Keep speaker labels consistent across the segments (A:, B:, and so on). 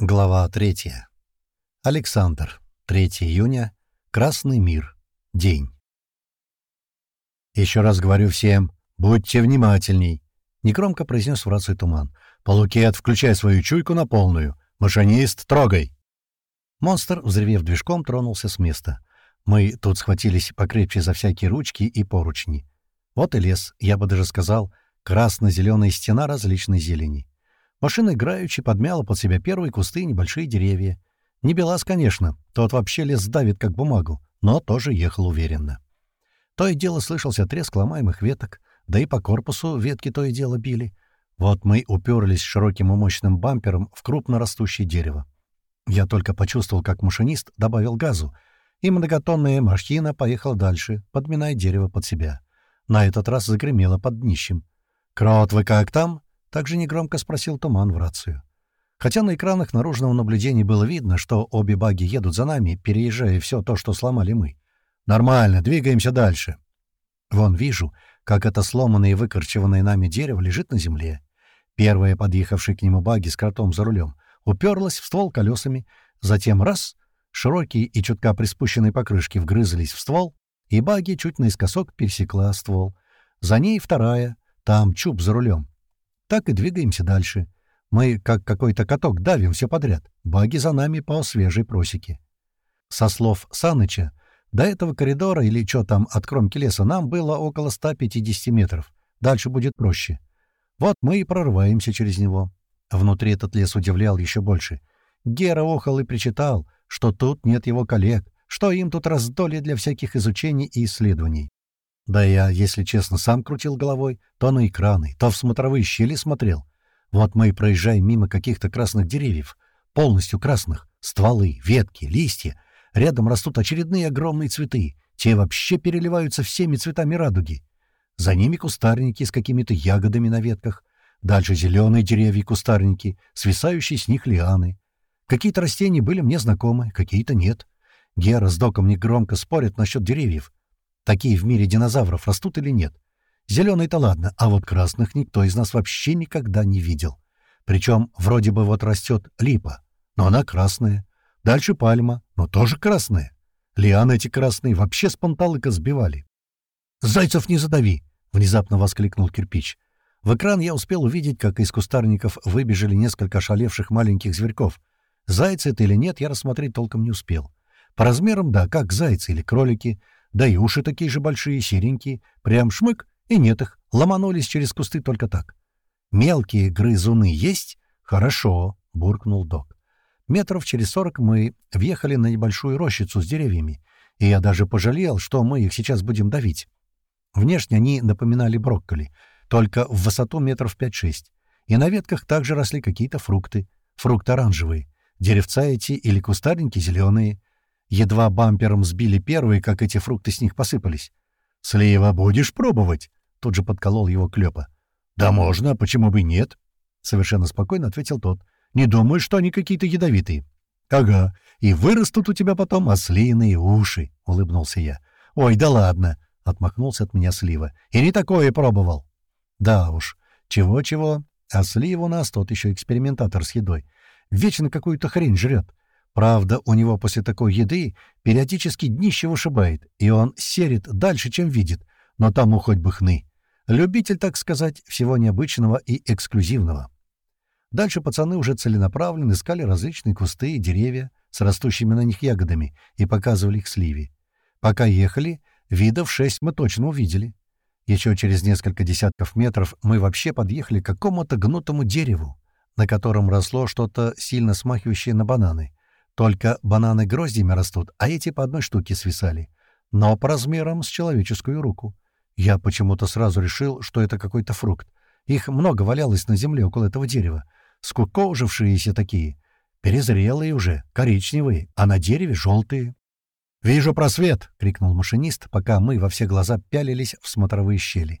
A: Глава 3. Александр. 3 июня. Красный мир. День. «Еще раз говорю всем, будьте внимательней», — негромко произнес в рацию Туман. «Полукет, включай свою чуйку на полную. Машинист, трогай!» Монстр, взревев движком, тронулся с места. Мы тут схватились покрепче за всякие ручки и поручни. Вот и лес, я бы даже сказал, красно-зеленая стена различной зелени. Машина играючи подмяла под себя первые кусты и небольшие деревья. Не Белас, конечно, тот вообще лес давит как бумагу, но тоже ехал уверенно. То и дело слышался треск ломаемых веток, да и по корпусу ветки то и дело били. Вот мы уперлись широким и мощным бампером в крупно растущее дерево. Я только почувствовал, как машинист добавил газу, и многотонная машина поехала дальше, подминая дерево под себя. На этот раз загремело под днищем. «Крот, вы как там?» — также негромко спросил Туман в рацию. Хотя на экранах наружного наблюдения было видно, что обе баги едут за нами, переезжая все то, что сломали мы. «Нормально, двигаемся дальше». Вон вижу, как это сломанное и выкорчеванное нами дерево лежит на земле. Первая, подъехавшая к нему баги с кротом за рулем, уперлась в ствол колесами, затем раз — широкие и чутка приспущенные покрышки вгрызались в ствол, и баги чуть наискосок пересекла ствол. За ней вторая, там чуб за рулем, так и двигаемся дальше. Мы, как какой-то каток, давим все подряд. Баги за нами по свежей просеке. Со слов Саныча, до этого коридора или что там от кромки леса нам было около 150 метров. Дальше будет проще. Вот мы и прорываемся через него. Внутри этот лес удивлял еще больше. Гера охал и причитал, что тут нет его коллег, что им тут раздолье для всяких изучений и исследований. Да я, если честно, сам крутил головой, то на экраны, то в смотровые щели смотрел. Вот мы и проезжаем мимо каких-то красных деревьев, полностью красных, стволы, ветки, листья. Рядом растут очередные огромные цветы, те вообще переливаются всеми цветами радуги. За ними кустарники с какими-то ягодами на ветках, дальше зеленые деревья и кустарники, свисающие с них лианы. Какие-то растения были мне знакомы, какие-то нет. Гера с Доком негромко спорят насчет деревьев — такие в мире динозавров растут или нет. Зеленые-то ладно, а вот красных никто из нас вообще никогда не видел. Причем вроде бы вот растет липа, но она красная. Дальше пальма, но тоже красная. Лианы эти красные вообще с панталыка сбивали. «Зайцев не задави!» — внезапно воскликнул кирпич. В экран я успел увидеть, как из кустарников выбежали несколько ошалевших маленьких зверьков. Зайцы это или нет, я рассмотреть толком не успел. По размерам, да, как зайцы или кролики — да и уши такие же большие, серенькие. Прям шмык, и нет их. Ломанулись через кусты только так. «Мелкие грызуны есть?» «Хорошо», — буркнул док. Метров через сорок мы въехали на небольшую рощицу с деревьями, и я даже пожалел, что мы их сейчас будем давить. Внешне они напоминали брокколи, только в высоту метров пять-шесть. И на ветках также росли какие-то фрукты. Фрукты оранжевые. Деревца эти или кустарники зеленые. Едва бампером сбили первые, как эти фрукты с них посыпались. «Слива будешь пробовать?» — тут же подколол его Клёпа. «Да можно, почему бы нет?» — совершенно спокойно ответил тот. «Не думаю, что они какие-то ядовитые». «Ага, и вырастут у тебя потом ослиные уши», — улыбнулся я. «Ой, да ладно», — отмахнулся от меня Слива. «И не такое пробовал». «Да уж, чего-чего, а Слива у нас тот еще экспериментатор с едой. Вечно какую-то хрень жрет. Правда, у него после такой еды периодически днище вышибает, и он серит дальше, чем видит, но тому хоть бы хны. Любитель, так сказать, всего необычного и эксклюзивного. Дальше пацаны уже целенаправленно искали различные кусты и деревья с растущими на них ягодами и показывали их сливе. Пока ехали, видов шесть мы точно увидели. Еще через несколько десятков метров мы вообще подъехали к какому-то гнутому дереву, на котором росло что-то сильно смахивающее на бананы. Только бананы гроздьями растут, а эти по одной штуке свисали. Но по размерам с человеческую руку. Я почему-то сразу решил, что это какой-то фрукт. Их много валялось на земле около этого дерева. Скукожившиеся такие. Перезрелые уже, коричневые, а на дереве желтые. «Вижу просвет!» — крикнул машинист, пока мы во все глаза пялились в смотровые щели.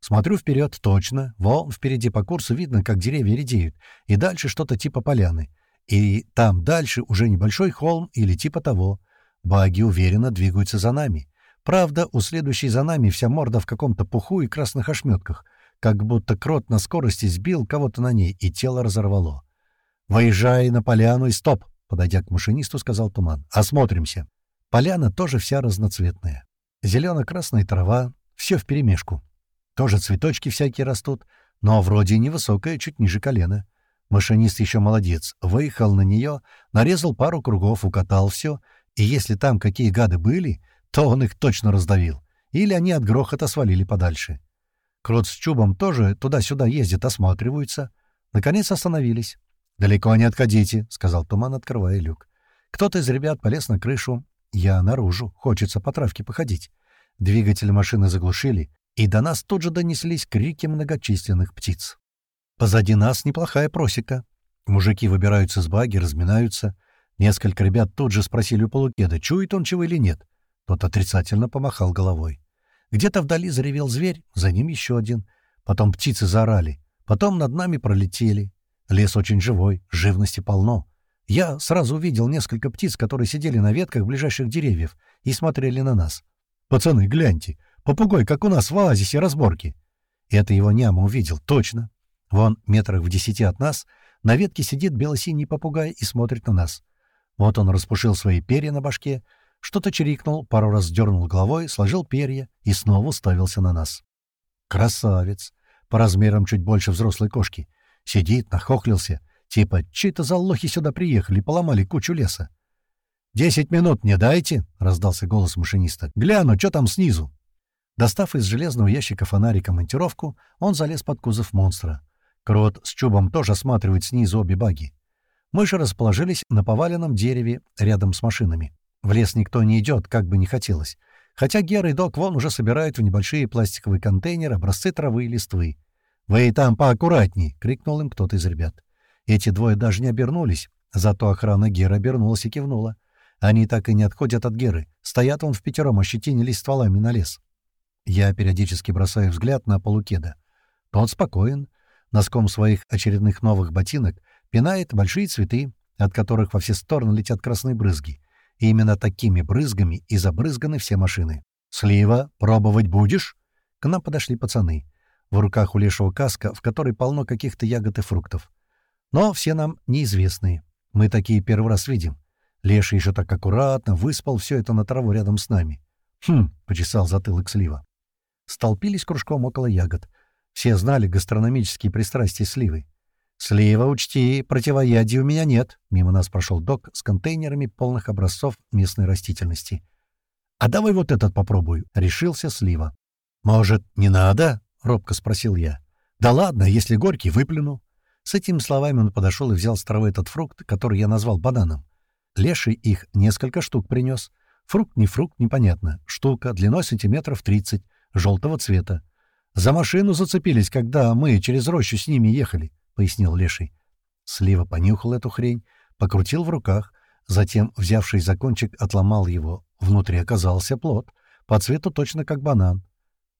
A: Смотрю вперед, точно. Вон впереди по курсу видно, как деревья редеют, и дальше что-то типа поляны. И там дальше уже небольшой холм или типа того. Баги уверенно двигаются за нами. Правда, у следующей за нами вся морда в каком-то пуху и красных ошметках, как будто крот на скорости сбил кого-то на ней, и тело разорвало. «Выезжай на поляну и стоп!» — подойдя к машинисту, сказал Туман. «Осмотримся». Поляна тоже вся разноцветная. Зелено-красная трава, все вперемешку. Тоже цветочки всякие растут, но вроде невысокая, чуть ниже колена. Машинист еще молодец. Выехал на нее, нарезал пару кругов, укатал все, и если там какие гады были, то он их точно раздавил. Или они от грохота свалили подальше. Крот с Чубом тоже туда-сюда ездят, осматриваются. Наконец остановились. «Далеко не отходите», — сказал Туман, открывая люк. Кто-то из ребят полез на крышу. Я наружу. Хочется по травке походить. Двигатель машины заглушили, и до нас тут же донеслись крики многочисленных птиц. Позади нас неплохая просека. Мужики выбираются с баги, разминаются. Несколько ребят тут же спросили у полукеда, чует он чего или нет. Тот отрицательно помахал головой. Где-то вдали заревел зверь, за ним еще один. Потом птицы заорали. Потом над нами пролетели. Лес очень живой, живности полно. Я сразу увидел несколько птиц, которые сидели на ветках ближайших деревьев и смотрели на нас. «Пацаны, гляньте! Попугой, как у нас в оазисе разборки!» Это его няма увидел, точно. Вон, метрах в десяти от нас, на ветке сидит бело-синий попугай и смотрит на нас. Вот он распушил свои перья на башке, что-то чирикнул, пару раз дернул головой, сложил перья и снова уставился на нас. Красавец! По размерам чуть больше взрослой кошки. Сидит, нахохлился. Типа, чьи-то залохи сюда приехали, поломали кучу леса. «Десять минут мне дайте!» — раздался голос машиниста. «Гляну, что там снизу!» Достав из железного ящика фонарика монтировку, он залез под кузов монстра. Крот с Чубом тоже осматривает снизу обе баги. Мы же расположились на поваленном дереве рядом с машинами. В лес никто не идет, как бы не хотелось. Хотя Гера и Док вон уже собирают в небольшие пластиковые контейнеры образцы травы и листвы. «Вы там поаккуратней!» — крикнул им кто-то из ребят. Эти двое даже не обернулись, зато охрана Геры обернулась и кивнула. Они так и не отходят от Геры. Стоят он в пятером, ощетинились стволами на лес. Я периодически бросаю взгляд на полукеда. Тот спокоен, носком своих очередных новых ботинок пинает большие цветы, от которых во все стороны летят красные брызги. И именно такими брызгами и забрызганы все машины. «Слива, пробовать будешь?» К нам подошли пацаны. В руках у лешего каска, в которой полно каких-то ягод и фруктов. Но все нам неизвестные. Мы такие первый раз видим. Леша еще так аккуратно выспал все это на траву рядом с нами. «Хм», — почесал затылок слива. Столпились кружком около ягод. Все знали гастрономические пристрастия сливы. «Слива, учти, противоядия у меня нет», — мимо нас прошел док с контейнерами полных образцов местной растительности. «А давай вот этот попробую», — решился слива. «Может, не надо?» — робко спросил я. «Да ладно, если горький, выплюну». С этими словами он подошел и взял с травы этот фрукт, который я назвал бананом. Леший их несколько штук принес. Фрукт не фрукт, непонятно. Штука, длиной сантиметров тридцать, желтого цвета. «За машину зацепились, когда мы через рощу с ними ехали», — пояснил Леший. Слива понюхал эту хрень, покрутил в руках, затем, взявший за кончик, отломал его. Внутри оказался плод, по цвету точно как банан.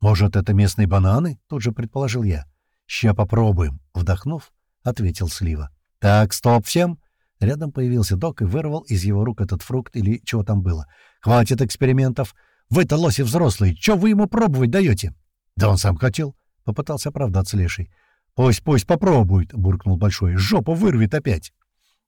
A: «Может, это местные бананы?» — тут же предположил я. «Ща попробуем», — вдохнув, ответил Слива. «Так, стоп всем!» Рядом появился док и вырвал из его рук этот фрукт или чего там было. «Хватит экспериментов! Вы-то лоси взрослые, чё вы ему пробовать даете?» «Да он сам хотел», — попытался оправдаться Леший. «Пусть, пусть попробует», — буркнул Большой. «Жопу вырвет опять».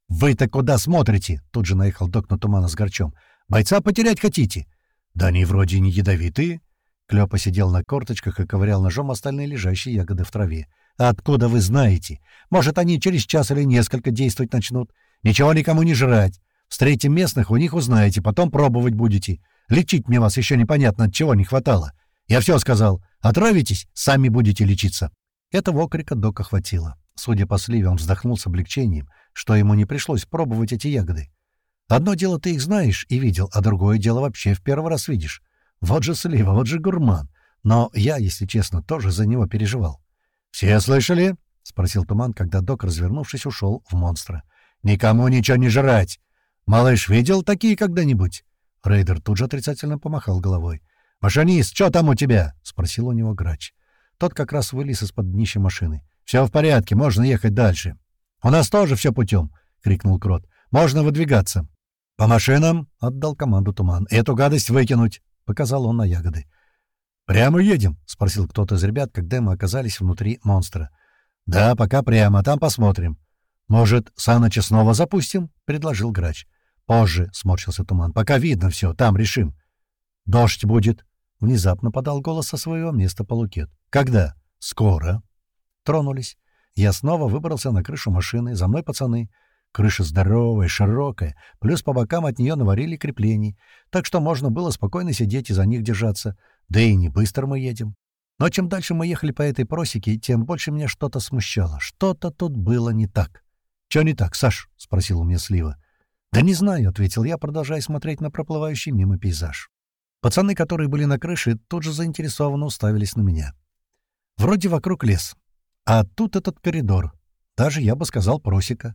A: «Вы-то куда смотрите?» — тут же наехал док на тумана с горчом. «Бойца потерять хотите?» «Да они вроде не ядовитые». Клёпа сидел на корточках и ковырял ножом остальные лежащие ягоды в траве. «Откуда вы знаете? Может, они через час или несколько действовать начнут? Ничего никому не жрать. Встретим местных, у них узнаете, потом пробовать будете. Лечить мне вас еще непонятно, от чего не хватало. Я все сказал. Отравитесь, сами будете лечиться». Этого окрика Дока хватило. Судя по сливе, он вздохнул с облегчением, что ему не пришлось пробовать эти ягоды. Одно дело ты их знаешь и видел, а другое дело вообще в первый раз видишь. Вот же слива, вот же гурман. Но я, если честно, тоже за него переживал. «Все слышали?» — спросил Туман, когда док, развернувшись, ушел в монстра. «Никому ничего не жрать! Малыш видел такие когда-нибудь?» Рейдер тут же отрицательно помахал головой. «Машинист, что там у тебя?» — спросил у него грач. Тот как раз вылез из-под днища машины. «Все в порядке, можно ехать дальше». «У нас тоже все путем!» — крикнул Крот. «Можно выдвигаться». «По машинам!» — отдал команду Туман. «Эту гадость выкинуть!» — показал он на ягоды. «Прямо едем?» — спросил кто-то из ребят, когда мы оказались внутри монстра. «Да, пока прямо, там посмотрим». «Может, Саныча снова запустим?» — предложил грач. «Позже», — сморщился туман. «Пока видно все, там решим». «Дождь будет», — внезапно подал голос со своего места полукет. «Когда?» «Скоро». Тронулись. Я снова выбрался на крышу машины, за мной пацаны. Крыша здоровая, широкая, плюс по бокам от нее наварили креплений, так что можно было спокойно сидеть и за них держаться. Да и не быстро мы едем. Но чем дальше мы ехали по этой просеке, тем больше меня что-то смущало. Что-то тут было не так. «Чё не так, Саш?» — спросил у меня Слива. «Да не знаю», — ответил я, продолжая смотреть на проплывающий мимо пейзаж. Пацаны, которые были на крыше, тут же заинтересованно уставились на меня. Вроде вокруг лес. А тут этот коридор. Даже, я бы сказал, просека.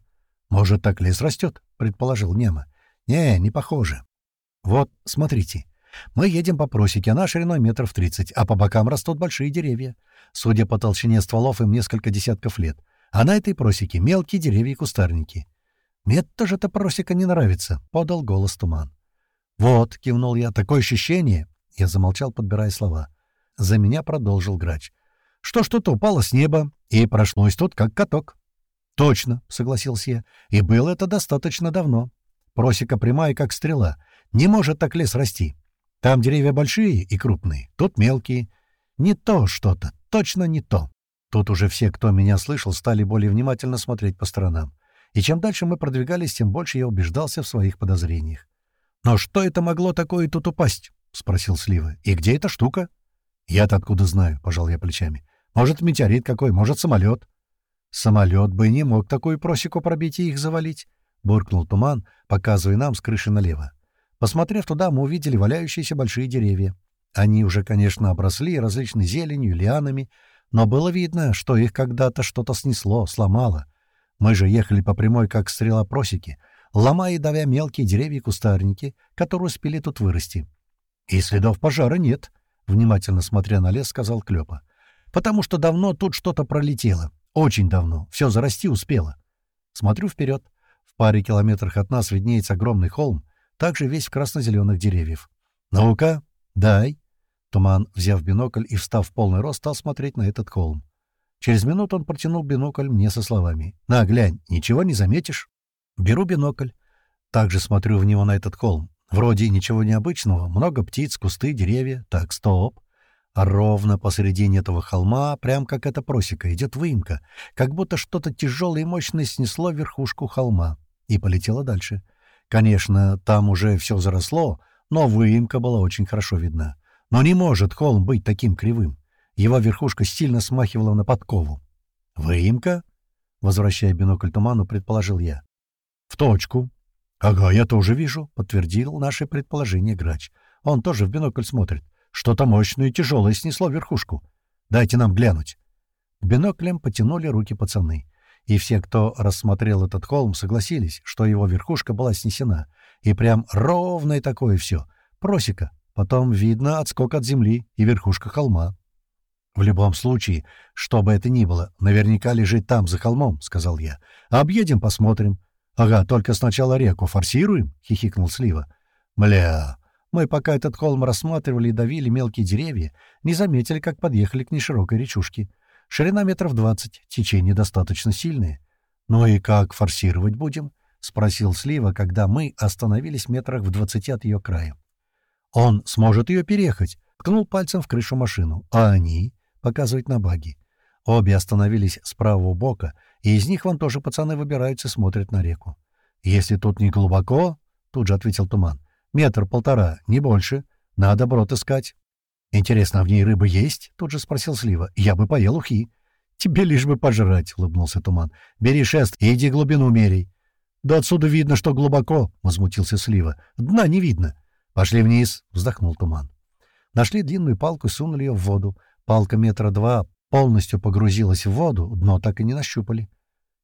A: «Может, так лес растет?» — предположил Нема. «Не, не похоже. Вот, смотрите. Мы едем по просеке, она шириной метров тридцать, а по бокам растут большие деревья. Судя по толщине стволов, им несколько десятков лет. А на этой просеке мелкие деревья и кустарники. «Мне тоже эта просека не нравится», — подал голос Туман. «Вот», — кивнул я, — «такое ощущение...» Я замолчал, подбирая слова. За меня продолжил грач. «Что что-то упало с неба и прошлось тут, как каток». «Точно», — согласился я, — «и было это достаточно давно. Просека прямая, как стрела. Не может так лес расти. Там деревья большие и крупные, тут мелкие. Не то что-то, точно не то». Тут уже все, кто меня слышал, стали более внимательно смотреть по сторонам. И чем дальше мы продвигались, тем больше я убеждался в своих подозрениях. «Но что это могло такое тут упасть?» — спросил Слива. «И где эта штука?» «Я-то откуда знаю?» — пожал я плечами. «Может, метеорит какой, может, самолет». «Самолет бы не мог такую просеку пробить и их завалить», — буркнул туман, показывая нам с крыши налево. Посмотрев туда, мы увидели валяющиеся большие деревья. Они уже, конечно, обросли различной зеленью, лианами, но было видно, что их когда-то что-то снесло, сломало. Мы же ехали по прямой, как стрела просеки, ломая и давя мелкие деревья и кустарники, которые успели тут вырасти. «И следов пожара нет», — внимательно смотря на лес, сказал Клёпа. «Потому что давно тут что-то пролетело. Очень давно. Все зарасти успело». Смотрю вперед. В паре километрах от нас виднеется огромный холм, также весь в красно-зеленых деревьев. «Ну-ка, дай», Туман, взяв бинокль и встав в полный рост, стал смотреть на этот холм. Через минуту он протянул бинокль мне со словами. «На, глянь, ничего не заметишь?» Беру бинокль. Также смотрю в него на этот холм. Вроде ничего необычного. Много птиц, кусты, деревья. Так, стоп. А ровно посередине этого холма, прям как эта просека, идет выемка. Как будто что-то тяжелое и мощное снесло верхушку холма. И полетело дальше. Конечно, там уже все заросло, но выемка была очень хорошо видна. Но не может холм быть таким кривым. Его верхушка сильно смахивала на подкову. «Выемка?» — возвращая бинокль туману, предположил я. «В точку». «Ага, я тоже вижу», — подтвердил наше предположение грач. «Он тоже в бинокль смотрит. Что-то мощное и тяжелое снесло верхушку. Дайте нам глянуть». К биноклям потянули руки пацаны. И все, кто рассмотрел этот холм, согласились, что его верхушка была снесена. И прям ровное такое все. Просека, Потом видно отскок от земли и верхушка холма. «В любом случае, что бы это ни было, наверняка лежит там, за холмом», — сказал я. «Объедем, посмотрим». «Ага, только сначала реку форсируем?» — хихикнул Слива. «Мля, мы пока этот холм рассматривали и давили мелкие деревья, не заметили, как подъехали к неширокой речушке. Ширина метров двадцать, течение достаточно сильное. «Ну и как форсировать будем?» — спросил Слива, когда мы остановились метрах в двадцати от ее края. Он сможет ее переехать. Ткнул пальцем в крышу машину. А они? Показывать на баги. Обе остановились с правого бока, и из них вон тоже пацаны выбираются и смотрят на реку. «Если тут не глубоко...» — тут же ответил Туман. «Метр-полтора, не больше. Надо брод искать». «Интересно, а в ней рыба есть?» — тут же спросил Слива. «Я бы поел ухи». «Тебе лишь бы пожрать», — улыбнулся Туман. «Бери шест и иди глубину мерей». «Да отсюда видно, что глубоко», — возмутился Слива. «Дна не видно». «Пошли вниз!» — вздохнул туман. Нашли длинную палку и сунули ее в воду. Палка метра два полностью погрузилась в воду, дно так и не нащупали.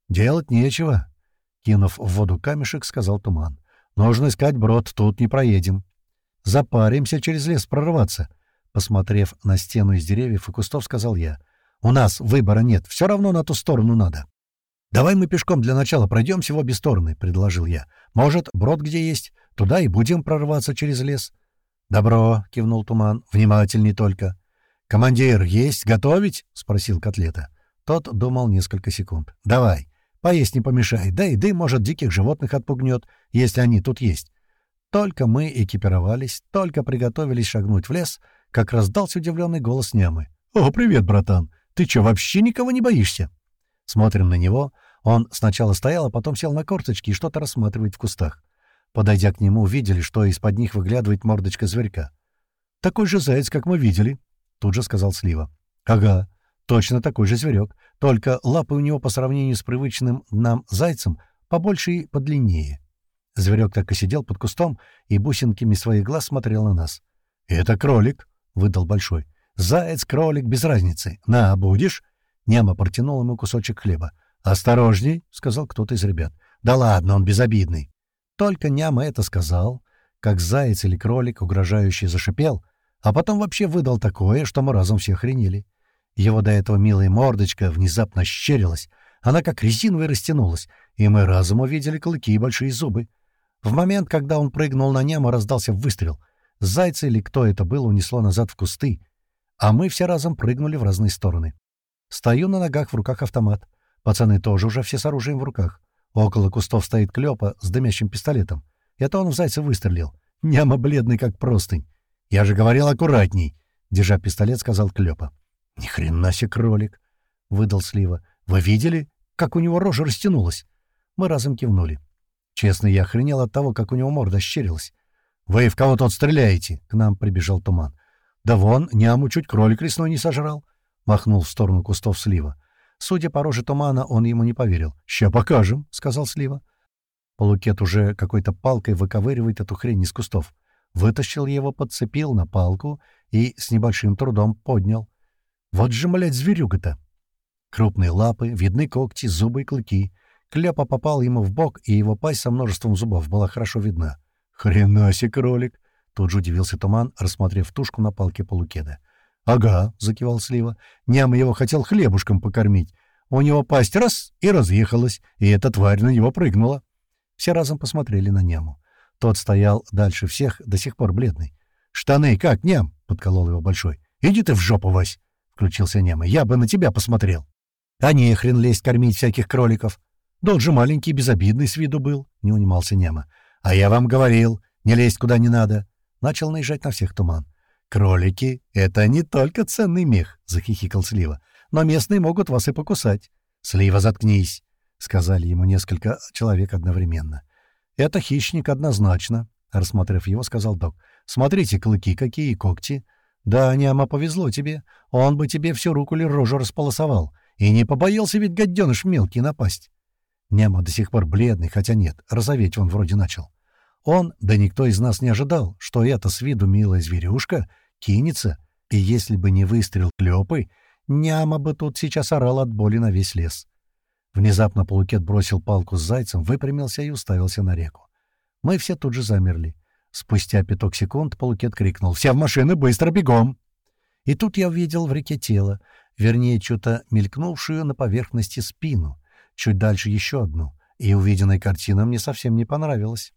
A: «Делать нечего», — кинув в воду камешек, сказал туман. «Нужно искать брод, тут не проедем. Запаримся через лес прорваться». Посмотрев на стену из деревьев и кустов, сказал я. «У нас выбора нет, все равно на ту сторону надо». «Давай мы пешком для начала пройдемся в обе стороны», — предложил я. «Может, брод где есть? Туда и будем прорваться через лес». «Добро», — кивнул Туман. «Внимательней только». «Командир, есть готовить?» — спросил Котлета. Тот думал несколько секунд. «Давай, Поесть не помешает, да и дым, может, диких животных отпугнет, если они тут есть. Только мы экипировались, только приготовились шагнуть в лес, как раздался удивленный голос Нямы. «О, привет, братан! Ты что, вообще никого не боишься?» Смотрим на него. Он сначала стоял, а потом сел на корточки и что-то рассматривает в кустах. Подойдя к нему, увидели, что из-под них выглядывает мордочка зверька. «Такой же заяц, как мы видели», — тут же сказал Слива. «Ага, точно такой же зверек, только лапы у него по сравнению с привычным нам зайцем побольше и подлиннее». Зверек так и сидел под кустом и бусинками своих глаз смотрел на нас. «Это кролик», — выдал Большой. «Заяц, кролик, без разницы. На, будешь?» Няма протянул ему кусочек хлеба. «Осторожней», — сказал кто-то из ребят. «Да ладно, он безобидный». Только Няма это сказал, как заяц или кролик угрожающе зашипел, а потом вообще выдал такое, что мы разом все охренели. Его до этого милая мордочка внезапно щерилась, она как резиновая растянулась, и мы разом увидели клыки и большие зубы. В момент, когда он прыгнул на нему, раздался выстрел. Зайца или кто это был унесло назад в кусты, а мы все разом прыгнули в разные стороны. Стою на ногах, в руках автомат. Пацаны тоже уже все с оружием в руках. Около кустов стоит Клёпа с дымящим пистолетом. Это он в зайца выстрелил. Няма бледный, как простынь. «Я же говорил аккуратней!» — держа пистолет, сказал Клёпа. «Ни хрена себе кролик!» — выдал Слива. «Вы видели, как у него рожа растянулась?» Мы разом кивнули. Честно, я охренел от того, как у него морда щерилась. «Вы в кого тут стреляете?» — к нам прибежал туман. «Да вон, няму чуть кролик лесной не сожрал», — махнул в сторону кустов Слива. Судя по роже тумана, он ему не поверил. «Ща покажем», — сказал Слива. Полукет уже какой-то палкой выковыривает эту хрень из кустов. Вытащил его, подцепил на палку и с небольшим трудом поднял. Вот же, блядь, зверюга-то! Крупные лапы, видны когти, зубы и клыки. Кляпа попал ему в бок, и его пасть со множеством зубов была хорошо видна. «Хрена себе, кролик!» Тут же удивился Туман, рассмотрев тушку на палке полукеда. «Ага», — закивал Слива. «Няма его хотел хлебушком покормить. У него пасть раз и разъехалась, и эта тварь на него прыгнула». Все разом посмотрели на Няму. Тот стоял дальше всех, до сих пор бледный. «Штаны как, Ням?» — подколол его Большой. «Иди ты в жопу, Вась!» — включился Няма. «Я бы на тебя посмотрел». «А не хрен лезть кормить всяких кроликов!» «Да он же маленький, безобидный с виду был», — не унимался Нема. «А я вам говорил, не лезть куда не надо». Начал наезжать на всех туман. «Кролики — это не только ценный мех», — захихикал Слива. «Но местные могут вас и покусать». «Слива, заткнись», — сказали ему несколько человек одновременно. «Это хищник однозначно», — рассмотрев его, сказал док. «Смотрите, клыки какие когти. Да, Няма, повезло тебе. Он бы тебе всю руку или рожу располосовал. И не побоялся ведь гаденыш мелкий напасть». Няма до сих пор бледный, хотя нет, розоветь он вроде начал. Он, да никто из нас не ожидал, что эта с виду милая зверюшка кинется, и если бы не выстрел клёпы, Няма бы тут сейчас орал от боли на весь лес. Внезапно Полукет бросил палку с зайцем, выпрямился и уставился на реку. Мы все тут же замерли. Спустя пяток секунд Полукет крикнул «Все в машины, быстро, бегом!» И тут я увидел в реке тело, вернее, что-то мелькнувшую на поверхности спину — чуть дальше еще одну, и увиденная картина мне совсем не понравилась.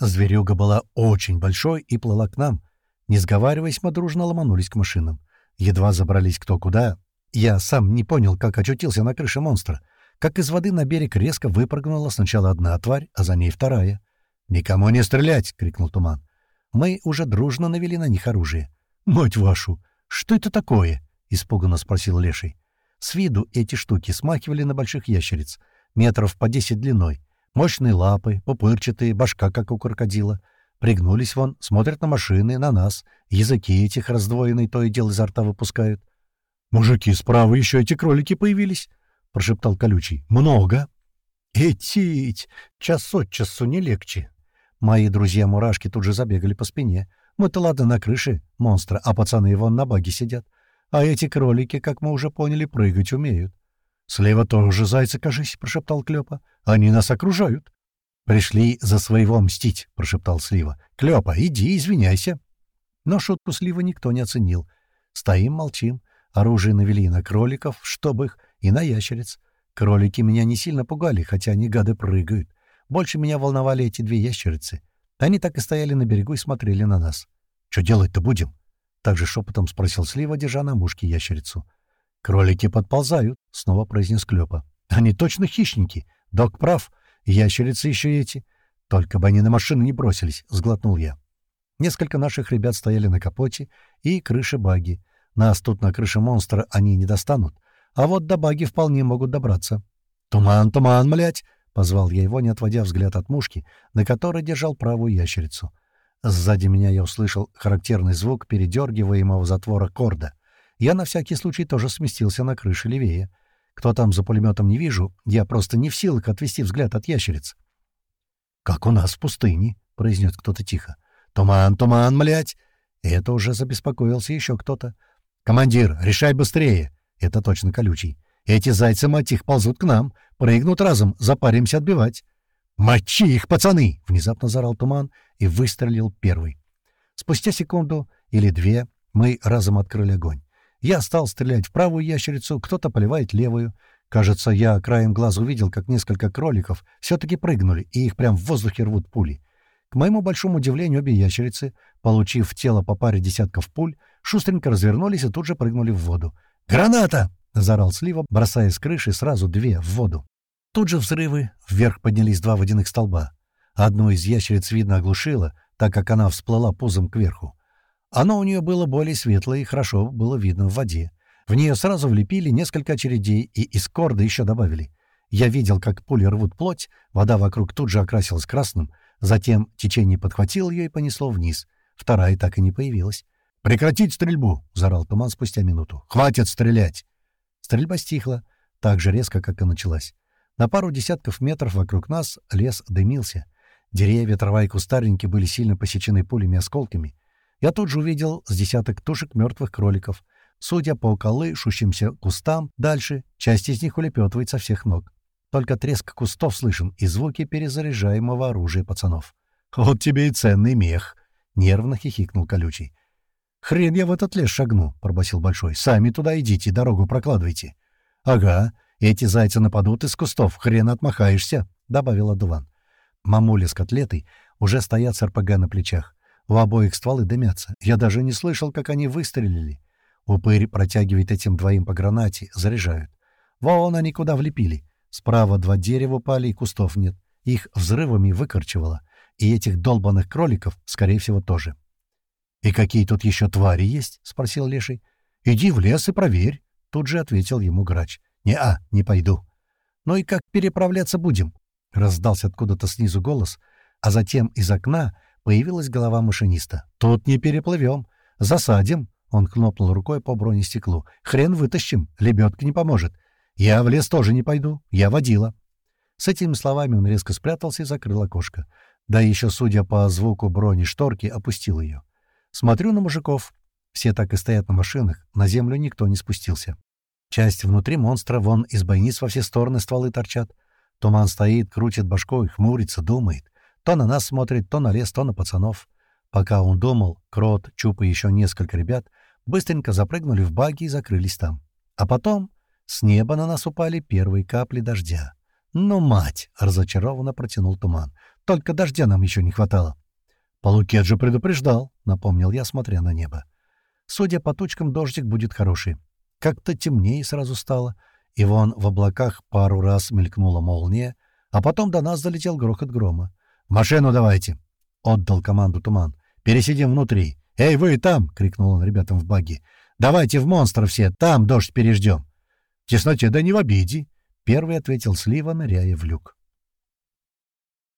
A: Зверюга была очень большой и плыла к нам. Не сговариваясь, мы дружно ломанулись к машинам. Едва забрались кто куда. Я сам не понял, как очутился на крыше монстра. Как из воды на берег резко выпрыгнула сначала одна тварь, а за ней вторая. «Никому не стрелять!» — крикнул Туман. Мы уже дружно навели на них оружие. «Мать вашу! Что это такое?» — испуганно спросил Леший. С виду эти штуки смахивали на больших ящериц, метров по десять длиной. Мощные лапы, пупырчатые, башка, как у крокодила. Пригнулись вон, смотрят на машины, на нас. Языки этих раздвоенные то и дело изо рта выпускают. «Мужики, справа еще эти кролики появились!» — прошептал колючий. «Много!» «Этить! Час от часу не легче!» Мои друзья-мурашки тут же забегали по спине. Мы-то ладно на крыше монстра, а пацаны вон на баге сидят. А эти кролики, как мы уже поняли, прыгать умеют. — Слева тоже зайцы, кажись, — прошептал Клёпа. — Они нас окружают. — Пришли за своего мстить, — прошептал Слива. — Клёпа, иди, извиняйся. Но шутку Слива никто не оценил. Стоим, молчим. Оружие навели на кроликов, чтобы их, и на ящериц. Кролики меня не сильно пугали, хотя они, гады, прыгают. Больше меня волновали эти две ящерицы. Они так и стояли на берегу и смотрели на нас. — Что делать-то будем? Также шепотом спросил Слива, держа на мушке ящерицу. «Кролики подползают», — снова произнес Клёпа. Они точно хищники. Док прав. Ящерицы еще эти. Только бы они на машины не бросились, — сглотнул я. Несколько наших ребят стояли на капоте и крыше баги. Нас тут на крыше монстра они не достанут, а вот до баги вполне могут добраться. «Туман, туман, млять!» — позвал я его, не отводя взгляд от мушки, на которой держал правую ящерицу. Сзади меня я услышал характерный звук передергиваемого затвора корда. Я на всякий случай тоже сместился на крыше левее. Кто там за пулеметом не вижу, я просто не в силах отвести взгляд от ящериц. «Как у нас в пустыне», — произнес кто-то тихо. «Туман, туман, млять!» Это уже забеспокоился еще кто-то. «Командир, решай быстрее!» Это точно колючий. «Эти зайцы, мать их, ползут к нам. Прыгнут разом, запаримся отбивать». «Мочи их, пацаны!» — внезапно заорал туман и выстрелил первый. Спустя секунду или две мы разом открыли огонь. Я стал стрелять в правую ящерицу, кто-то поливает левую. Кажется, я краем глаза увидел, как несколько кроликов все-таки прыгнули, и их прям в воздухе рвут пули. К моему большому удивлению, обе ящерицы, получив тело по паре десятков пуль, шустренько развернулись и тут же прыгнули в воду. «Граната!» — заорал Слива, бросая с крыши сразу две в воду. Тут же взрывы, вверх поднялись два водяных столба. Одну из ящериц, видно, оглушило, так как она всплыла пузом кверху. Оно у нее было более светлое и хорошо было видно в воде. В нее сразу влепили несколько очередей и из корда еще добавили. Я видел, как пули рвут плоть, вода вокруг тут же окрасилась красным, Затем течение подхватило ее и понесло вниз. Вторая так и не появилась. «Прекратить стрельбу!» — заорал туман спустя минуту. «Хватит стрелять!» Стрельба стихла, так же резко, как и началась. На пару десятков метров вокруг нас лес дымился. Деревья, трава и кустарники были сильно посечены пулями и осколками. Я тут же увидел с десяток тушек мертвых кроликов. Судя по колышущимся кустам, дальше часть из них улепетывает со всех ног. Только треск кустов слышен и звуки перезаряжаемого оружия пацанов. «Вот тебе и ценный мех!» — нервно хихикнул колючий. «Хрен я в этот лес шагну!» — пробасил Большой. «Сами туда идите, дорогу прокладывайте». «Ага, эти зайцы нападут из кустов, хрен отмахаешься!» — добавил Адуван. Мамуля с котлетой уже стоят с РПГ на плечах. У обоих стволы дымятся. Я даже не слышал, как они выстрелили. Упырь протягивает этим двоим по гранате, заряжают. Вон они куда влепили. Справа два дерева упали, и кустов нет. Их взрывами выкорчевало. И этих долбанных кроликов, скорее всего, тоже. «И какие тут еще твари есть?» — спросил Леший. «Иди в лес и проверь», — тут же ответил ему грач. «Не-а, не пойду». «Ну и как переправляться будем?» — раздался откуда-то снизу голос, а затем из окна появилась голова машиниста. «Тут не переплывем. Засадим». Он кнопнул рукой по бронестеклу. «Хрен вытащим. Лебедка не поможет. «Я в лес тоже не пойду. Я водила». С этими словами он резко спрятался и закрыл окошко. Да еще, судя по звуку брони шторки, опустил ее. Смотрю на мужиков. Все так и стоят на машинах, на землю никто не спустился. Часть внутри монстра, вон из бойниц во все стороны стволы торчат. Туман стоит, крутит башкой, хмурится, думает. То на нас смотрит, то на лес, то на пацанов. Пока он думал, Крот, Чуп и еще несколько ребят быстренько запрыгнули в баги и закрылись там. А потом с неба на нас упали первые капли дождя. «Ну, мать!» — разочарованно протянул туман. «Только дождя нам еще не хватало». «Полукет же предупреждал», — напомнил я, смотря на небо. Судя по тучкам, дождик будет хороший. Как-то темнее сразу стало, и вон в облаках пару раз мелькнула молния, а потом до нас залетел грохот грома. машину давайте!» — отдал команду туман. «Пересидим внутри!» «Эй, вы там!» — крикнул он ребятам в баги. «Давайте в монстра все, там дождь переждем!» тесноте да не в обиде», — первый ответил Слива, ныряя в люк.